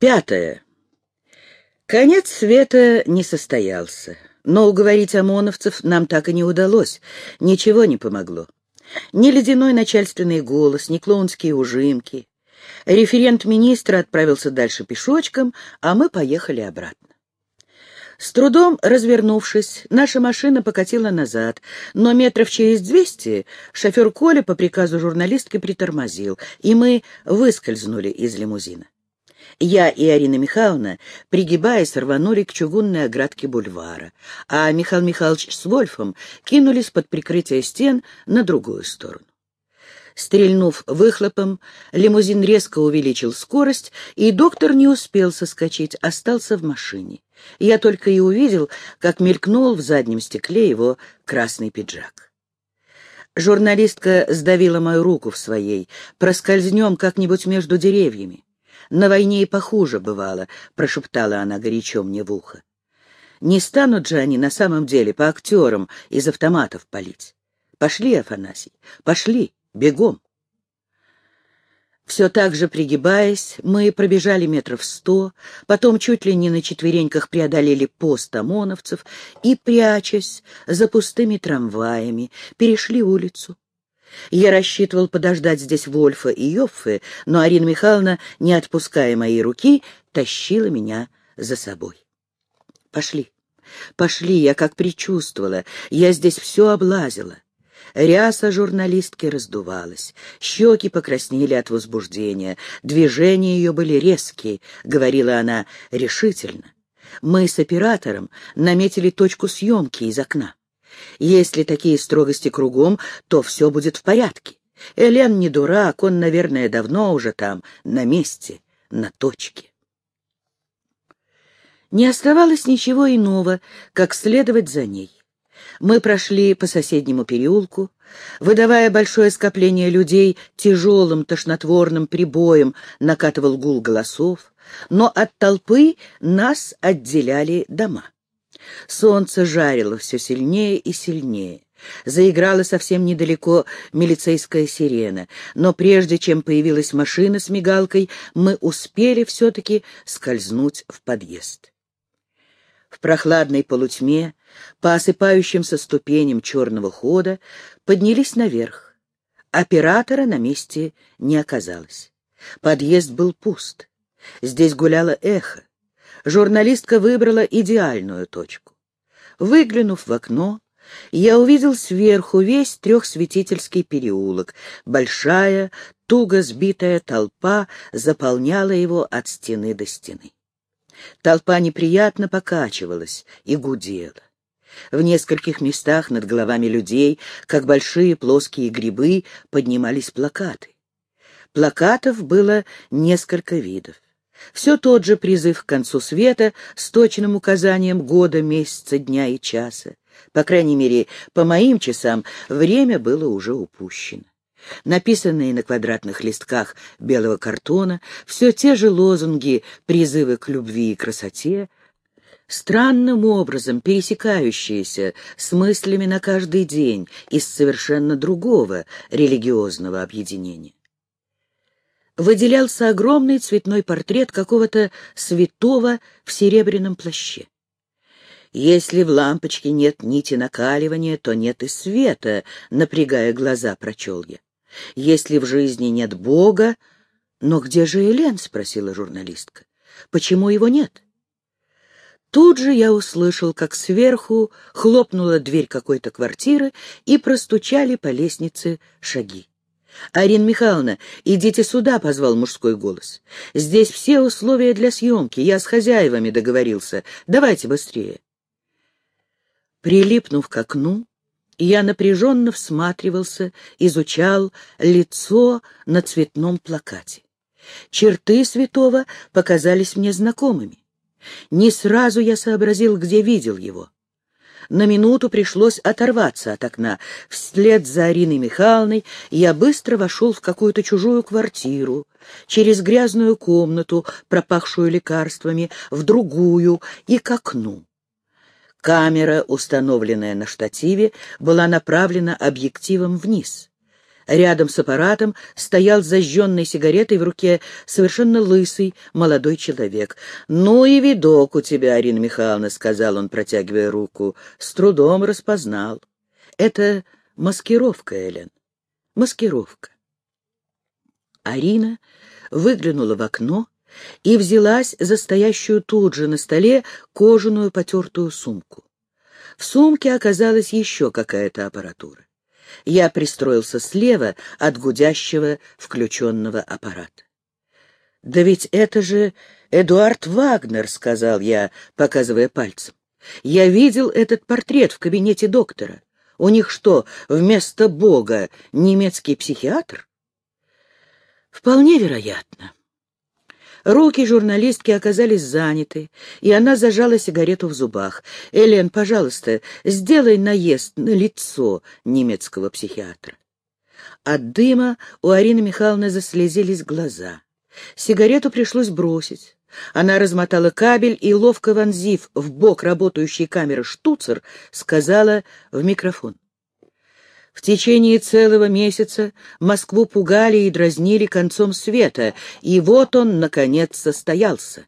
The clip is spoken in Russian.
Пятое. Конец света не состоялся, но уговорить ОМОНовцев нам так и не удалось, ничего не помогло. Ни ледяной начальственный голос, ни клоунские ужимки. Референт министра отправился дальше пешочком, а мы поехали обратно. С трудом развернувшись, наша машина покатила назад, но метров через двести шофер Коля по приказу журналистки притормозил, и мы выскользнули из лимузина. Я и Арина Михайловна, пригибаясь, рванули к чугунной оградке бульвара, а Михаил Михайлович с Вольфом кинулись под прикрытие стен на другую сторону. Стрельнув выхлопом, лимузин резко увеличил скорость, и доктор не успел соскочить, остался в машине. Я только и увидел, как мелькнул в заднем стекле его красный пиджак. Журналистка сдавила мою руку в своей. «Проскользнем как-нибудь между деревьями». На войне и похуже бывало, — прошептала она горячо мне в ухо. Не станут же они на самом деле по актерам из автоматов палить. Пошли, Афанасий, пошли, бегом. Все так же пригибаясь, мы пробежали метров сто, потом чуть ли не на четвереньках преодолели пост ОМОНовцев и, прячась за пустыми трамваями, перешли улицу. Я рассчитывал подождать здесь Вольфа и Йоффе, но Арина Михайловна, не отпуская моей руки, тащила меня за собой. «Пошли, пошли, я как предчувствовала, я здесь все облазила». Ряса журналистки раздувалась, щеки покраснели от возбуждения, движения ее были резкие, — говорила она решительно. Мы с оператором наметили точку съемки из окна. Если такие строгости кругом, то все будет в порядке. Элен не дурак, он, наверное, давно уже там, на месте, на точке. Не оставалось ничего иного, как следовать за ней. Мы прошли по соседнему переулку, выдавая большое скопление людей тяжелым тошнотворным прибоем, накатывал гул голосов, но от толпы нас отделяли дома. Солнце жарило все сильнее и сильнее. Заиграла совсем недалеко милицейская сирена, но прежде чем появилась машина с мигалкой, мы успели все-таки скользнуть в подъезд. В прохладной полутьме, по осыпающимся ступеням черного хода, поднялись наверх. Оператора на месте не оказалось. Подъезд был пуст. Здесь гуляло эхо журналистка выбрала идеальную точку. Выглянув в окно, я увидел сверху весь трехсветительский переулок. Большая, туго сбитая толпа заполняла его от стены до стены. Толпа неприятно покачивалась и гудела. В нескольких местах над головами людей, как большие плоские грибы, поднимались плакаты. Плакатов было несколько видов. Все тот же призыв к концу света с точным указанием года, месяца, дня и часа. По крайней мере, по моим часам время было уже упущено. Написанные на квадратных листках белого картона, все те же лозунги, призывы к любви и красоте, странным образом пересекающиеся с мыслями на каждый день из совершенно другого религиозного объединения выделялся огромный цветной портрет какого-то святого в серебряном плаще. Если в лампочке нет нити накаливания, то нет и света, напрягая глаза, прочел я. Если в жизни нет Бога... Но где же Элен? — спросила журналистка. Почему его нет? Тут же я услышал, как сверху хлопнула дверь какой-то квартиры и простучали по лестнице шаги. «Арина Михайловна, идите сюда», — позвал мужской голос. «Здесь все условия для съемки. Я с хозяевами договорился. Давайте быстрее». Прилипнув к окну, я напряженно всматривался, изучал лицо на цветном плакате. Черты святого показались мне знакомыми. Не сразу я сообразил, где видел его. На минуту пришлось оторваться от окна. Вслед за Ариной Михайловной я быстро вошел в какую-то чужую квартиру, через грязную комнату, пропахшую лекарствами, в другую и к окну. Камера, установленная на штативе, была направлена объективом вниз. Рядом с аппаратом стоял зажженной сигаретой в руке совершенно лысый молодой человек. «Ну и видок у тебя, Арина Михайловна», — сказал он, протягивая руку. «С трудом распознал. Это маскировка, Элен, маскировка». Арина выглянула в окно и взялась за стоящую тут же на столе кожаную потертую сумку. В сумке оказалась еще какая-то аппаратура. Я пристроился слева от гудящего включенного аппарата. «Да ведь это же Эдуард Вагнер», — сказал я, показывая пальцем. «Я видел этот портрет в кабинете доктора. У них что, вместо Бога немецкий психиатр?» «Вполне вероятно». Руки журналистки оказались заняты, и она зажала сигарету в зубах. «Элен, пожалуйста, сделай наезд на лицо немецкого психиатра». От дыма у Арины Михайловны заслезились глаза. Сигарету пришлось бросить. Она размотала кабель и, ловко вонзив в бок работающей камеры штуцер, сказала в микрофон. В течение целого месяца Москву пугали и дразнили концом света, и вот он, наконец, состоялся.